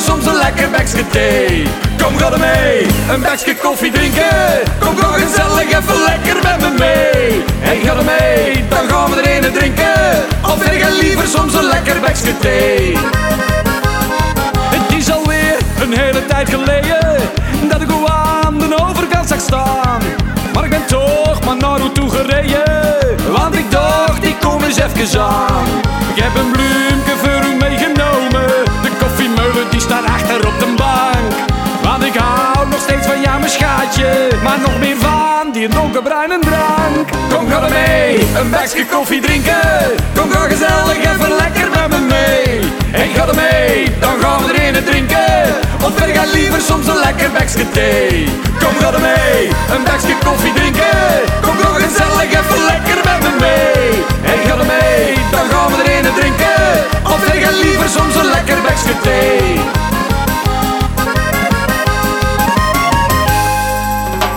soms een lekker bekje thee. Kom ga mee, een bekje koffie drinken. Kom ga gezellig even lekker met me mee. Hey, ga mee, dan gaan we er een drinken. Of vind je liever soms een lekker bekje thee. Het is alweer een hele tijd geleden dat ik hoe aan de overkant zag staan. Maar ik ben toch maar naar u toe gereden, want ik dacht ik kom eens even aan. Ik heb een blue mijn schaatje. Maar nog meer van die donkerbruine drank. Kom, ga er mee, een bakje koffie drinken. Kom, ga gezellig even lekker met me mee. En ga er mee, dan gaan we erin drinken. Of we gaan liever soms een lekker bakje thee. Kom, ga er mee, een bakje koffie drinken. Kom, ga gezellig even lekker met me mee. En ga er mee, dan gaan we erin drinken. Of we gaan liever soms een lekker bakje thee.